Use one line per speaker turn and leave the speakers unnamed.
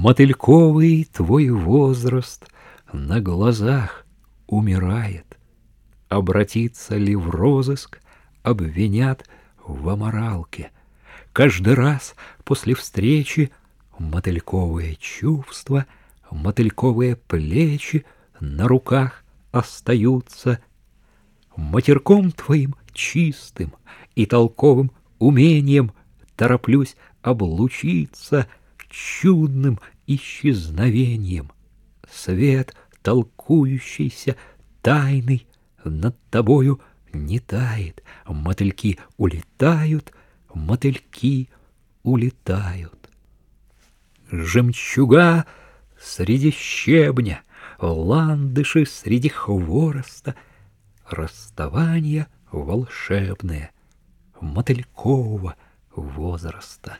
Мотыльковый твой возраст на глазах умирает. Обратиться ли в розыск, обвинят в аморалке. Каждый раз после встречи мотыльковые чувства, мотыльковые плечи на руках остаются. Матерком твоим чистым и толковым умением тороплюсь облучиться чудным исчезновением. Свет, толкующийся, тайный, над тобою не тает. Мотыльки улетают, мотыльки улетают. Жемчуга среди щебня, ландыши среди хвороста, расставания волшебные мотылькового возраста.